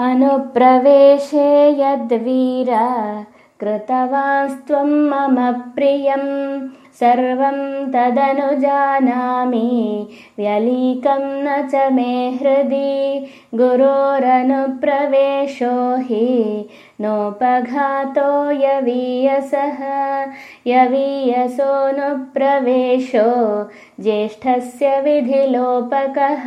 अनुप्रवेशे यद्वीर कृतवास्त्वं मम प्रियं। सर्वं तदनुजानामि व्यलीकं न च मे हृदि। गुरोरनुप्रवेशो हि नोपघातो यवीयसः यवीयसोऽनुप्रवेशो ज्येष्ठस्य विधिलोपकः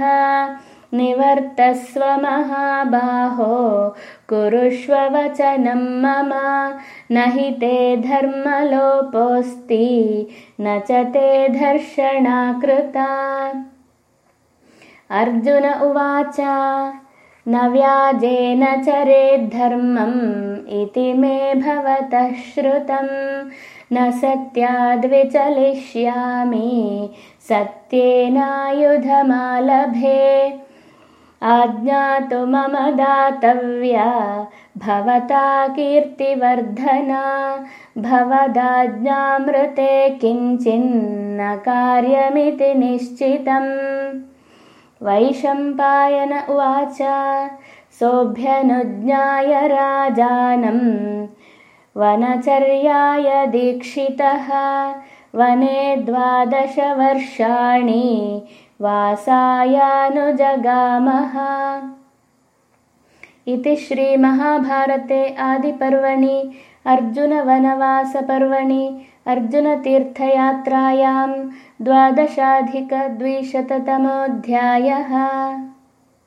निवर्तस्व महाबाहो। कुरुष्व वचनं मम। न हि ते धर्मलोपोऽस्ति न च ते धर्षणा कृता अर्जुन उवाच न व्याजेन चरेद्धर्मम् इति मे भवतः श्रुतं न सत्याद्विचलिष्यामि सत्येनायुधमालभे आज्ञातु मम दातव्या भवता कीर्तिवर्धना। भवदाज्ञामृते किञ्चिन्न कार्यमिति निश्चितम्। वैशम्पायन उवाच सोऽभ्यनुज्ञाय राजानम् वनचर्याय दीक्षितः वने द्वादशवर्षाणि वासायानुजगामः। इति श्रीमहाभारते आदिपर्वणि अर्जुनवनवासपर्वणि अर्जुनतीर्थयात्रायां द्वादशाधिकद्विशततमोऽध्यायः